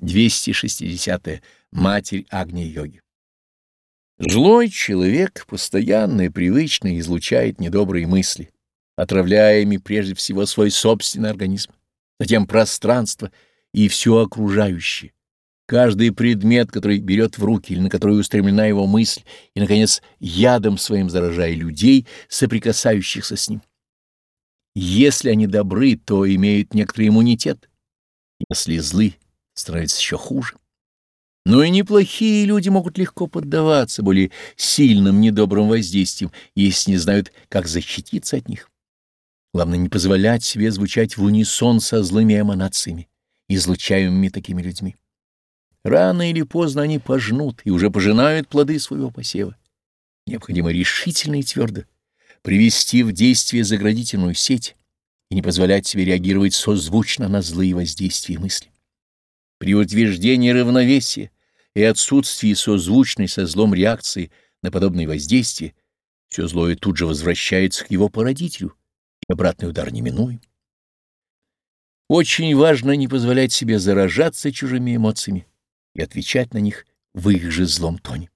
260. -е. Матерь Агни-йоги. Злой человек постоянно и привычно излучает недобрые мысли, отравляя ими прежде всего свой собственный организм, затем пространство и все окружающее. Каждый предмет, который берет в руки или на который устремлена его мысль, и, наконец, ядом своим заражая людей, соприкасающихся с ним. Если они добры, то имеют некоторый иммунитет. Если злы, становится еще хуже. Но и неплохие люди могут легко поддаваться более сильным недобрым воздействиям, если не знают, как защититься от них. Главное не позволять себе звучать в унисон со злыми эманациями, излучаемыми такими людьми. Рано или поздно они пожнут и уже пожинают плоды своего посева. Необходимо решительно и твердо привести в действие заградительную сеть и не позволять себе реагировать созвучно на злые воздействия мысли. При утверждении равновесия и отсутствии созвучной со злом реакции на подобные воздействия все злое тут же возвращается к его породителю, и обратный удар неминуем. Очень важно не позволять себе заражаться чужими эмоциями и отвечать на них в их же злом тоне.